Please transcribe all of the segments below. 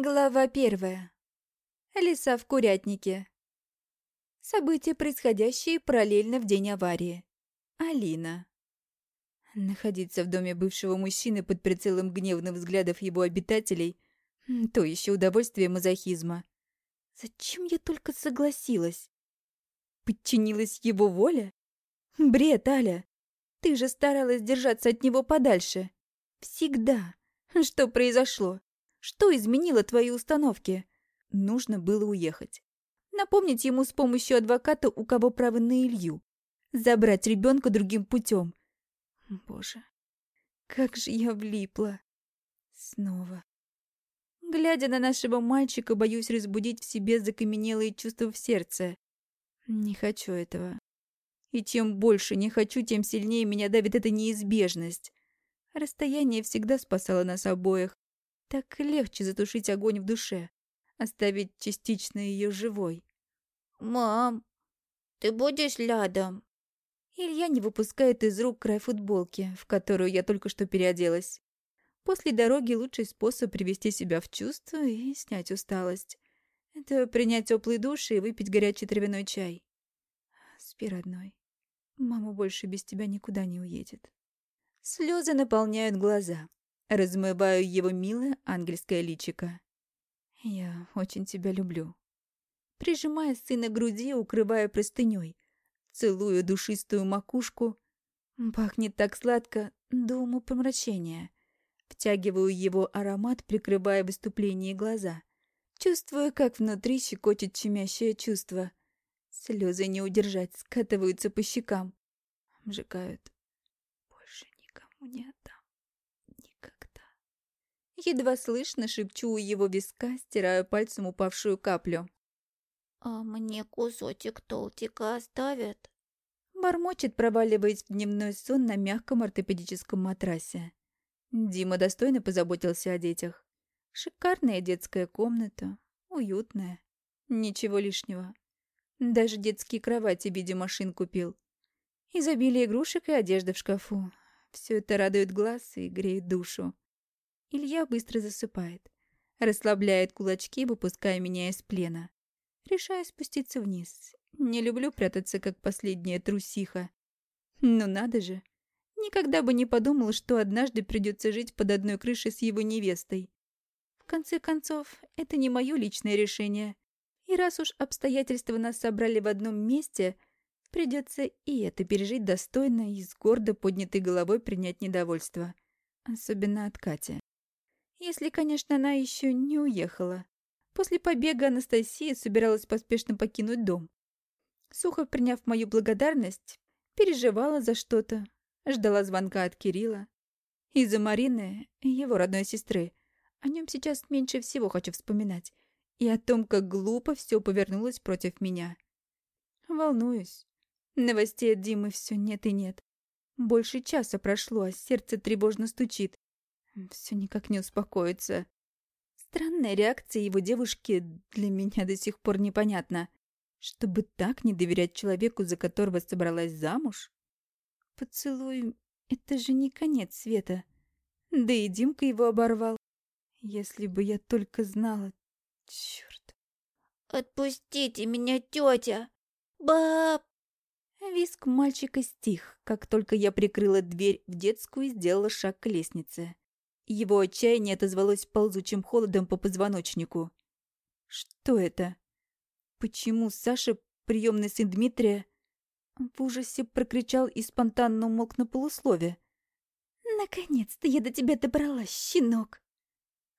Глава первая. Лиса в курятнике. События, происходящие параллельно в день аварии. Алина. Находиться в доме бывшего мужчины под прицелом гневных взглядов его обитателей — то еще удовольствие мазохизма. Зачем я только согласилась? Подчинилась его воле? Бред, Аля. Ты же старалась держаться от него подальше. Всегда. Что произошло? Что изменило твои установки? Нужно было уехать. Напомнить ему с помощью адвоката, у кого право на Илью. Забрать ребенка другим путем. Боже, как же я влипла. Снова. Глядя на нашего мальчика, боюсь разбудить в себе закаменелые чувства в сердце. Не хочу этого. И чем больше не хочу, тем сильнее меня давит эта неизбежность. Расстояние всегда спасало нас обоих. Так легче затушить огонь в душе, оставить частично ее живой. «Мам, ты будешь рядом?» Илья не выпускает из рук край футболки, в которую я только что переоделась. После дороги лучший способ привести себя в чувство и снять усталость. Это принять теплый душ и выпить горячий травяной чай. Спи, родной. Мама больше без тебя никуда не уедет. Слезы наполняют глаза. Размываю его милое ангельское личико. Я очень тебя люблю. Прижимая сына к груди, укрывая простыней. Целую душистую макушку. Пахнет так сладко до умопомрачения. Втягиваю его аромат, прикрывая выступление глаза. Чувствую, как внутри щекочет чумящее чувство. Слезы не удержать, скатываются по щекам. Обжигают. Больше никому не отдам. Едва слышно шепчу у его виска, стираю пальцем упавшую каплю. «А мне кусочек толтика оставят?» Бормочет, проваливаясь в дневной сон на мягком ортопедическом матрасе. Дима достойно позаботился о детях. Шикарная детская комната, уютная, ничего лишнего. Даже детские кровати в виде машин купил. Изобилие игрушек и одежды в шкафу. Все это радует глаз и греет душу. Илья быстро засыпает. Расслабляет кулачки, выпуская меня из плена. Решаю спуститься вниз. Не люблю прятаться, как последняя трусиха. Ну надо же. Никогда бы не подумал, что однажды придется жить под одной крышей с его невестой. В конце концов, это не мое личное решение. И раз уж обстоятельства нас собрали в одном месте, придется и это пережить достойно и с гордо поднятой головой принять недовольство. Особенно от Кати. Если, конечно, она еще не уехала. После побега Анастасия собиралась поспешно покинуть дом. Сухо приняв мою благодарность, переживала за что-то, ждала звонка от Кирилла. Из-за Марины, его родной сестры, о нем сейчас меньше всего хочу вспоминать. И о том, как глупо все повернулось против меня. Волнуюсь. Новостей от Димы все нет и нет. Больше часа прошло, а сердце тревожно стучит. Все никак не успокоится. Странная реакция его девушки для меня до сих пор непонятна. Чтобы так не доверять человеку, за которого собралась замуж? Поцелуй — это же не конец света. Да и Димка его оборвал. Если бы я только знала... Черт. «Отпустите меня, тетя! Баб!» Виск мальчика стих, как только я прикрыла дверь в детскую и сделала шаг к лестнице. Его отчаяние отозвалось ползучим холодом по позвоночнику. Что это? Почему Саша, приемный сын Дмитрия, в ужасе прокричал и спонтанно умолк на полуслове? «Наконец-то я до тебя добралась, щенок!»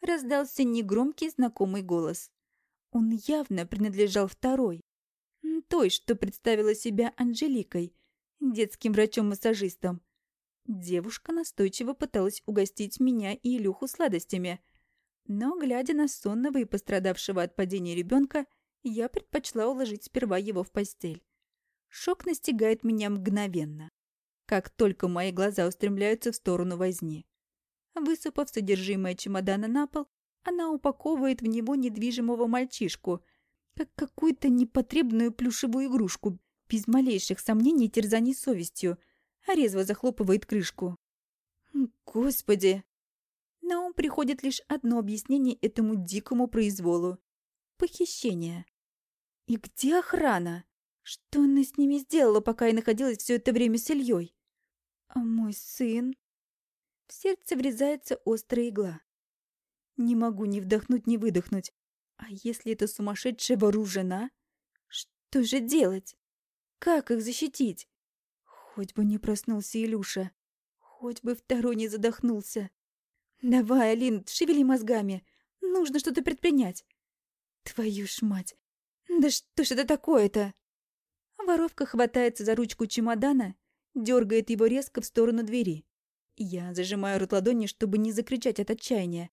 Раздался негромкий знакомый голос. Он явно принадлежал второй. Той, что представила себя Анжеликой, детским врачом-массажистом. Девушка настойчиво пыталась угостить меня и Илюху сладостями. Но, глядя на сонного и пострадавшего от падения ребенка, я предпочла уложить сперва его в постель. Шок настигает меня мгновенно. Как только мои глаза устремляются в сторону возни. Высыпав содержимое чемодана на пол, она упаковывает в него недвижимого мальчишку, как какую-то непотребную плюшевую игрушку, без малейших сомнений и терзаний совестью – резво захлопывает крышку. Господи! На ум приходит лишь одно объяснение этому дикому произволу. Похищение. И где охрана? Что она с ними сделала, пока я находилась все это время с Ильей? А мой сын? В сердце врезается острая игла. Не могу ни вдохнуть, ни выдохнуть. А если эта сумасшедшая вооружена? Что же делать? Как их защитить? Хоть бы не проснулся Илюша. Хоть бы второй не задохнулся. Давай, Алин, шевели мозгами. Нужно что-то предпринять. Твою ж мать. Да что ж это такое-то? Воровка хватается за ручку чемодана, дергает его резко в сторону двери. Я зажимаю рот ладони, чтобы не закричать от отчаяния.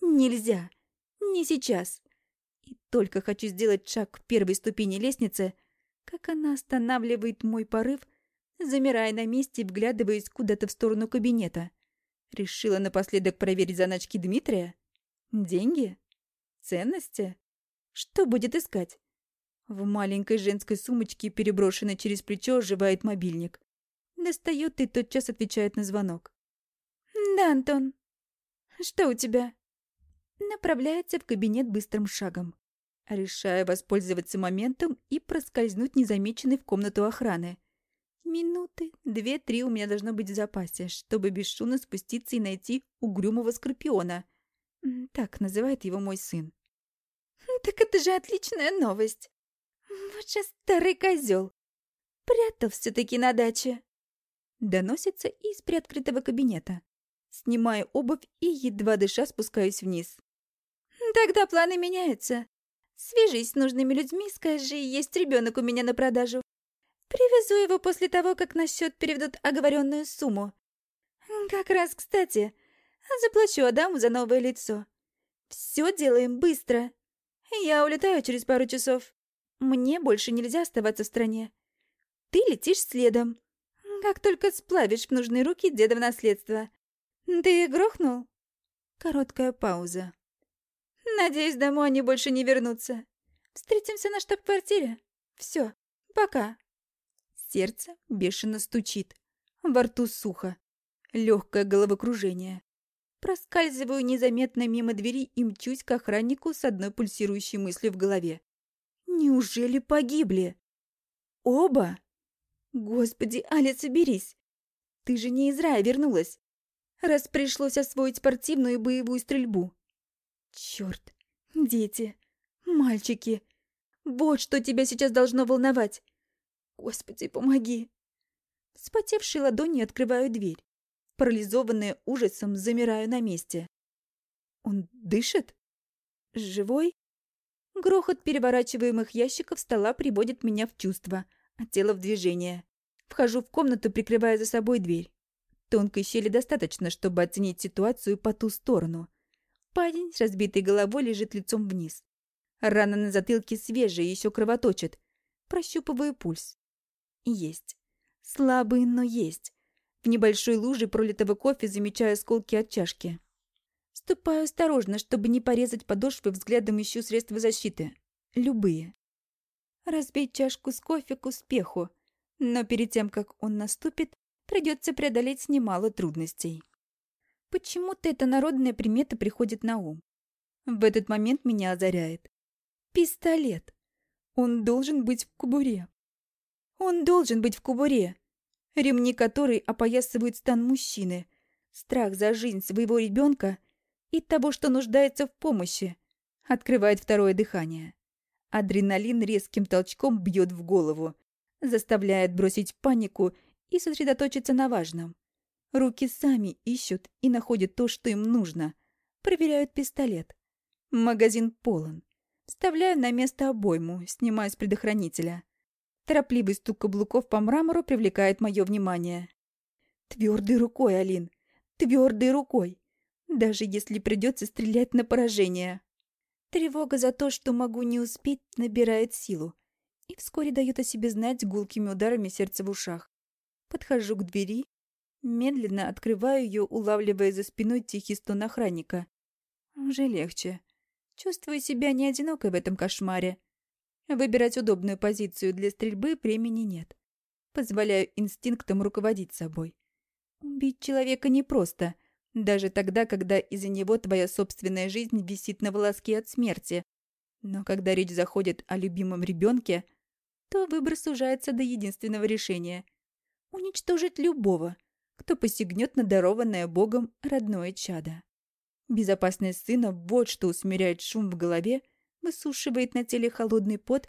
Нельзя. Не сейчас. И только хочу сделать шаг к первой ступени лестницы, как она останавливает мой порыв, замирая на месте и вглядываясь куда-то в сторону кабинета. Решила напоследок проверить заначки Дмитрия? Деньги? Ценности? Что будет искать? В маленькой женской сумочке, переброшенной через плечо, оживает мобильник. Достает и тотчас отвечает на звонок. «Да, Антон. Что у тебя?» Направляется в кабинет быстрым шагом. Решая воспользоваться моментом и проскользнуть незамеченной в комнату охраны. Минуты, две-три у меня должно быть в запасе, чтобы бесшумно спуститься и найти угрюмого скорпиона. Так называет его мой сын. «Так это же отличная новость! Вот же старый козел! Прятал все-таки на даче!» Доносится из приоткрытого кабинета. Снимаю обувь и, едва дыша, спускаюсь вниз. «Тогда планы меняются. Свяжись с нужными людьми, скажи, есть ребенок у меня на продажу. Привезу его после того, как на счет переведут оговоренную сумму. Как раз, кстати, заплачу Адаму за новое лицо. Все делаем быстро. Я улетаю через пару часов. Мне больше нельзя оставаться в стране. Ты летишь следом. Как только сплавишь в нужные руки деда в наследство. Ты грохнул? Короткая пауза. Надеюсь, домой они больше не вернутся. Встретимся на штаб-квартире. Все, пока. Сердце бешено стучит. Во рту сухо. Легкое головокружение. Проскальзываю незаметно мимо двери и мчусь к охраннику с одной пульсирующей мыслью в голове. Неужели погибли? Оба? Господи, Аля, соберись. Ты же не из рая вернулась. Раз пришлось освоить спортивную и боевую стрельбу. Черт, дети, мальчики. Вот что тебя сейчас должно волновать. Господи, помоги. Вспотевшей ладонью открываю дверь. Парализованная ужасом, замираю на месте. Он дышит? Живой? Грохот переворачиваемых ящиков стола приводит меня в чувство, а тело в движение. Вхожу в комнату, прикрывая за собой дверь. Тонкой щели достаточно, чтобы оценить ситуацию по ту сторону. Парень с разбитой головой лежит лицом вниз. Рана на затылке свежая, еще кровоточит. Прощупываю пульс. Есть. Слабый, но есть. В небольшой луже пролитого кофе замечаю осколки от чашки. Ступаю осторожно, чтобы не порезать подошвы, взглядом ищу средства защиты. Любые. Разбить чашку с кофе к успеху, но перед тем, как он наступит, придется преодолеть немало трудностей. Почему-то эта народная примета приходит на ум. В этот момент меня озаряет. Пистолет. Он должен быть в кобуре. Он должен быть в кобуре. Ремни которой опоясывают стан мужчины. Страх за жизнь своего ребенка и того, что нуждается в помощи, открывает второе дыхание. Адреналин резким толчком бьет в голову, заставляет бросить панику и сосредоточиться на важном. Руки сами ищут и находят то, что им нужно. Проверяют пистолет. Магазин полон. Вставляю на место обойму, снимаю с предохранителя. Торопливый стук каблуков по мрамору привлекает мое внимание. Твердой рукой, Алин. Твердой рукой. Даже если придется стрелять на поражение. Тревога за то, что могу не успеть, набирает силу. И вскоре дает о себе знать гулкими ударами сердца в ушах. Подхожу к двери, медленно открываю ее, улавливая за спиной тихий стон охранника. Уже легче. Чувствую себя не одинокой в этом кошмаре. Выбирать удобную позицию для стрельбы времени нет. Позволяю инстинктам руководить собой. Убить человека непросто, Даже тогда, когда из-за него твоя собственная жизнь висит на волоске от смерти. Но когда речь заходит о любимом ребенке, то выбор сужается до единственного решения – уничтожить любого, кто посягнет на дарованное Богом родное чадо. Безопасность сына – вот что усмиряет шум в голове, высушивает на теле холодный пот,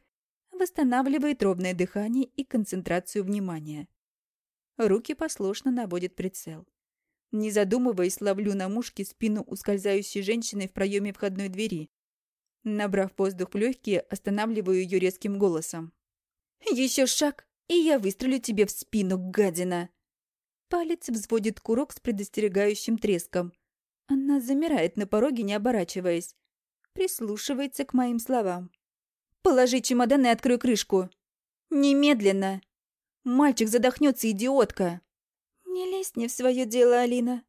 восстанавливает ровное дыхание и концентрацию внимания. Руки послушно наводит прицел. Не задумываясь, ловлю на мушке спину ускользающей женщины в проеме входной двери. Набрав воздух в легкие, останавливаю ее резким голосом. «Еще шаг, и я выстрелю тебе в спину, гадина!» Палец взводит курок с предостерегающим треском. Она замирает на пороге, не оборачиваясь. Прислушивается к моим словам. «Положи чемодан и открой крышку!» «Немедленно!» «Мальчик задохнется, идиотка!» «Не лезь не в свое дело, Алина.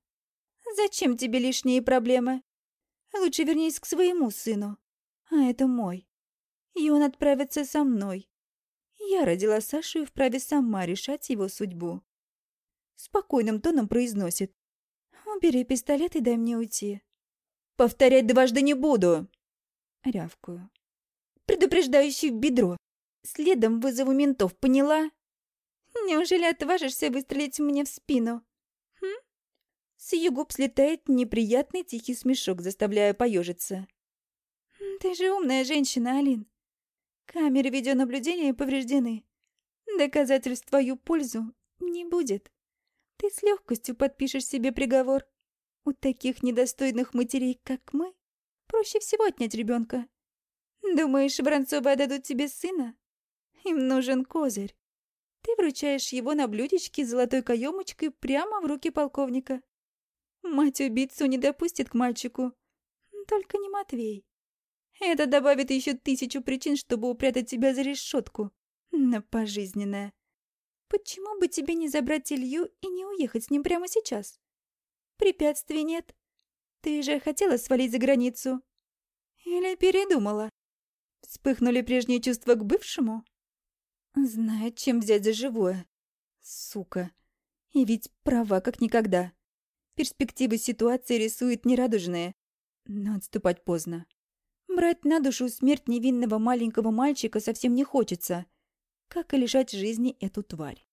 Зачем тебе лишние проблемы? Лучше вернись к своему сыну. А это мой. И он отправится со мной. Я родила Сашу и вправе сама решать его судьбу. Спокойным тоном произносит. «Убери пистолет и дай мне уйти». «Повторять дважды не буду!» Рявкую. «Предупреждающий в бедро. Следом вызову ментов, поняла?» «Неужели отважишься выстрелить мне в спину?» хм? С ее губ слетает неприятный тихий смешок, заставляя поежиться. «Ты же умная женщина, Алин. Камеры видеонаблюдения повреждены. Доказательств в твою пользу не будет. Ты с легкостью подпишешь себе приговор. У таких недостойных матерей, как мы, проще всего отнять ребенка. Думаешь, Воронцовы отдадут тебе сына? Им нужен козырь. Ты вручаешь его на блюдечке с золотой каемочкой прямо в руки полковника. Мать-убийцу не допустит к мальчику. Только не Матвей. Это добавит еще тысячу причин, чтобы упрятать тебя за решетку. На пожизненное. Почему бы тебе не забрать Илью и не уехать с ним прямо сейчас? Препятствий нет. Ты же хотела свалить за границу. Или передумала? Вспыхнули прежние чувства к бывшему? Знает, чем взять за живое. Сука. И ведь права как никогда. Перспективы ситуации рисует нерадужные. Но отступать поздно. Брать на душу смерть невинного маленького мальчика совсем не хочется. Как и лишать жизни эту тварь.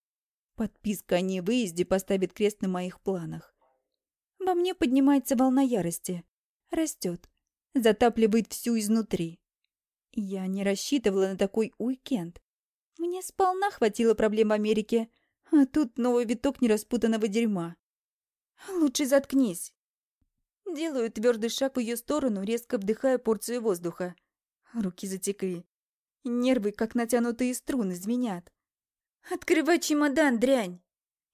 Подписка о невыезде поставит крест на моих планах. Во мне поднимается волна ярости. Растет. Затапливает всю изнутри. Я не рассчитывала на такой уикенд. Мне сполна хватило проблем в Америке, а тут новый виток нераспутанного дерьма. Лучше заткнись. Делаю твердый шаг в ее сторону, резко вдыхая порцию воздуха. Руки затекли. Нервы, как натянутые струны, звенят. «Открывай чемодан, дрянь!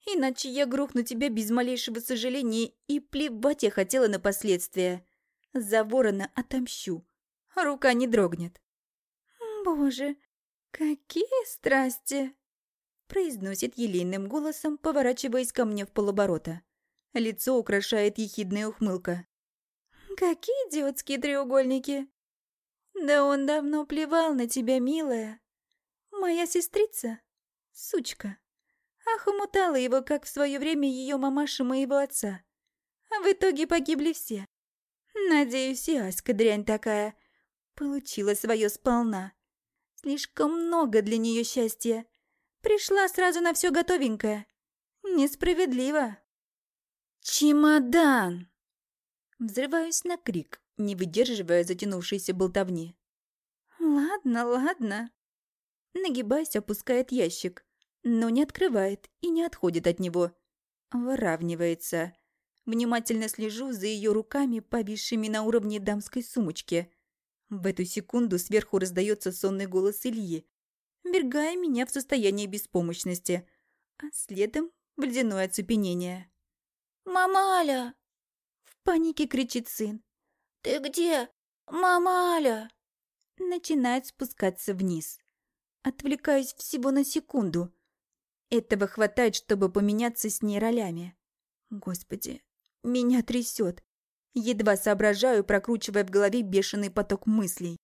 Иначе я грохну тебя без малейшего сожаления, и плевать я хотела на последствия. За ворона отомщу. Рука не дрогнет». «Боже, какие страсти!» произносит елейным голосом, поворачиваясь ко мне в полоборота. Лицо украшает ехидная ухмылка. «Какие идиотские треугольники!» «Да он давно плевал на тебя, милая. Моя сестрица — сучка. Ах, его, как в свое время ее мамаша моего отца. А в итоге погибли все. Надеюсь, и Аська дрянь такая. Получила свое сполна. Слишком много для нее счастья. Пришла сразу на все готовенькое. Несправедливо. «Чемодан!» Взрываюсь на крик, не выдерживая затянувшейся болтовни. «Ладно, ладно». Нагибаясь, опускает ящик, но не открывает и не отходит от него. Выравнивается. Внимательно слежу за ее руками, повисшими на уровне дамской сумочки. В эту секунду сверху раздается сонный голос Ильи, вергая меня в состояние беспомощности, а следом в ледяное оцепенение. «Мама Аля!» В панике кричит сын. «Ты где? Мама Аля!» Начинает спускаться вниз. Отвлекаюсь всего на секунду. Этого хватает, чтобы поменяться с ней ролями. Господи, меня трясет. Едва соображаю, прокручивая в голове бешеный поток мыслей.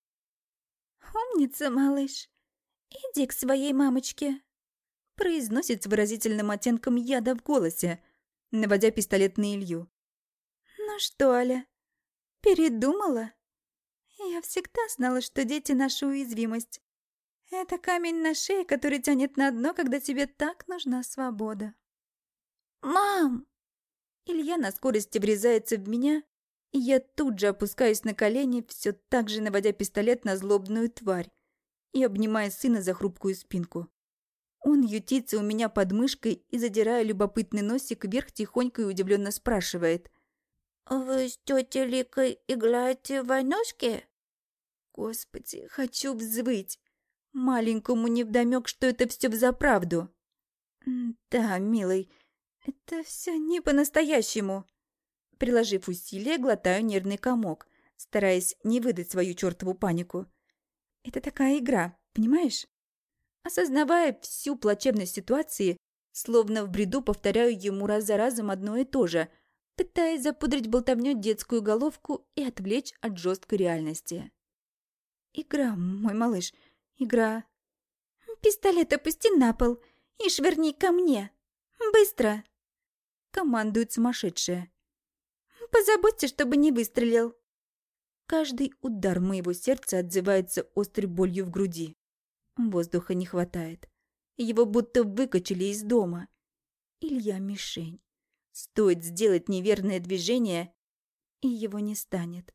«Умница, малыш. Иди к своей мамочке», произносит с выразительным оттенком яда в голосе, наводя пистолет на Илью. Ну что, Аля, передумала? Я всегда знала, что дети — наша уязвимость. Это камень на шее, который тянет на дно, когда тебе так нужна свобода. «Мам!» Илья на скорости врезается в меня, и я тут же опускаюсь на колени, все так же наводя пистолет на злобную тварь и обнимая сына за хрупкую спинку. Он ютится у меня под мышкой и, задирая любопытный носик вверх, тихонько и удивленно спрашивает. «Вы с тетей Ликой играете в войнушки?» Господи, хочу взвыть. Маленькому невдомёк, что это все взаправду. Да, милый, это все не по-настоящему. Приложив усилия, глотаю нервный комок, стараясь не выдать свою чертову панику. Это такая игра, понимаешь? Осознавая всю плачевность ситуации, словно в бреду повторяю ему раз за разом одно и то же, пытаясь запудрить болтовню детскую головку и отвлечь от жесткой реальности. Игра, мой малыш, игра. Пистолет опусти на пол и швырни ко мне. Быстро! Командует сумасшедшая. Позаботься, чтобы не выстрелил. Каждый удар моего сердца отзывается острой болью в груди. Воздуха не хватает. Его будто выкачали из дома. Илья мишень. Стоит сделать неверное движение, и его не станет.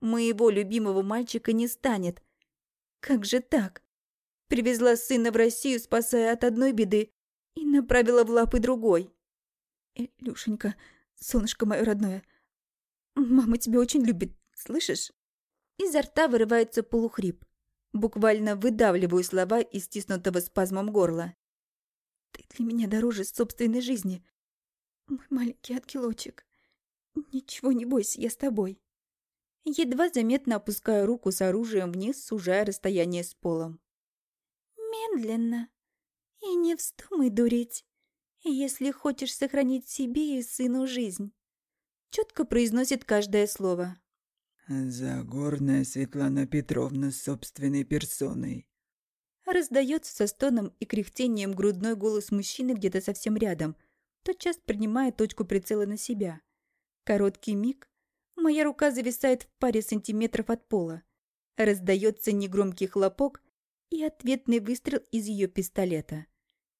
Моего любимого мальчика не станет. Как же так? Привезла сына в Россию, спасая от одной беды, и направила в лапы другой. Илюшенька, солнышко мое родное, мама тебя очень любит, слышишь? Изо рта вырывается полухрип. Буквально выдавливаю слова из стиснутого спазмом горла. Ты для меня дороже собственной жизни. Мой маленький ангелочек. Ничего не бойся, я с тобой. Едва заметно опускаю руку с оружием вниз, сужая расстояние с полом. Медленно. И не вздумай дурить, если хочешь сохранить себе и сыну жизнь. Четко произносит каждое слово. Загорная Светлана Петровна с собственной персоной. Раздается со стоном и кряхтением грудной голос мужчины где-то совсем рядом, тотчас принимая точку прицела на себя. Короткий миг, Моя рука зависает в паре сантиметров от пола. Раздается негромкий хлопок и ответный выстрел из ее пистолета.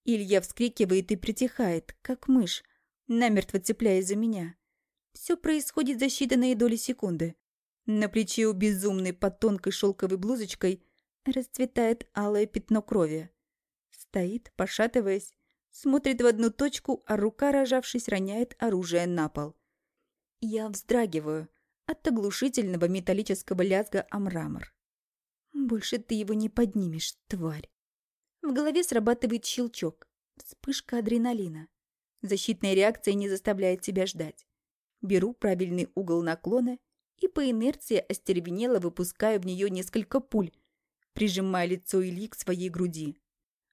Илья вскрикивает и притихает, как мышь, намертво цепляясь за меня. Все происходит за считанные доли секунды. На плече у безумной под тонкой шелковой блузочкой расцветает алое пятно крови. Стоит, пошатываясь, смотрит в одну точку, а рука, рожавшись, роняет оружие на пол. Я вздрагиваю от оглушительного металлического лязга о мрамор. Больше ты его не поднимешь, тварь. В голове срабатывает щелчок, вспышка адреналина. Защитная реакция не заставляет себя ждать. Беру правильный угол наклона и по инерции остервенело выпускаю в нее несколько пуль, прижимая лицо Ильи к своей груди.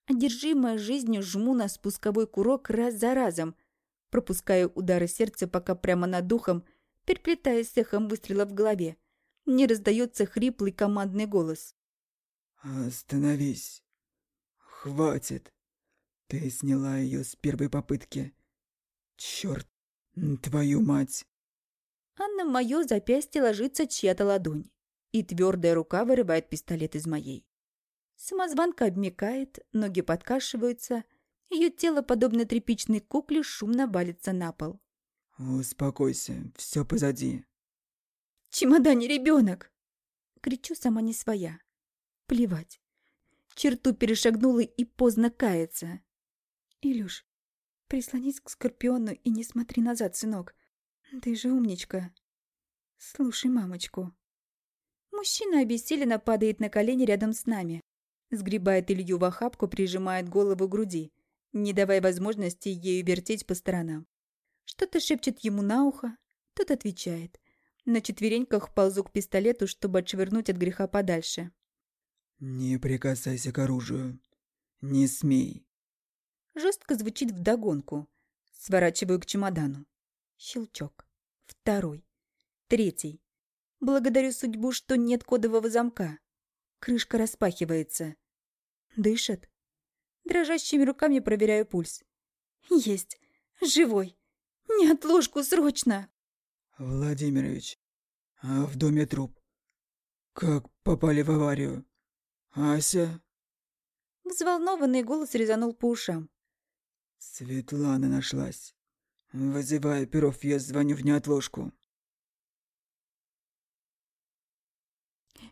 Одержимая жизнью жму на спусковой курок раз за разом, пропуская удары сердца, пока прямо над духом, переплетаясь с эхом выстрела в голове, не раздается хриплый командный голос. «Остановись. Хватит. Ты сняла ее с первой попытки. Черт, твою мать!» А на мое запястье ложится чья-то ладонь, и твердая рука вырывает пистолет из моей. Самозванка обмекает, ноги подкашиваются, ее тело, подобно тряпичной кукле, шумно валится на пол. «Успокойся, все позади». «Чемодане ребенок!» Кричу сама не своя. Плевать. Черту перешагнула и поздно каяться. «Илюш, прислонись к Скорпиону и не смотри назад, сынок. Ты же умничка. Слушай мамочку». Мужчина обессиленно падает на колени рядом с нами. Сгребает Илью в охапку, прижимает голову к груди не давая возможности ею вертеть по сторонам. Что-то шепчет ему на ухо, тот отвечает. На четвереньках ползу к пистолету, чтобы отшвырнуть от греха подальше. «Не прикасайся к оружию. Не смей». Жестко звучит вдогонку. Сворачиваю к чемодану. Щелчок. Второй. Третий. Благодарю судьбу, что нет кодового замка. Крышка распахивается. Дышит. Дрожащими руками проверяю пульс. Есть. Живой. Не отложку, срочно. Владимирович, а в доме труп. Как попали в аварию? Ася? Взволнованный голос резанул по ушам. Светлана нашлась. Вызывай Перов, я звоню в неотложку.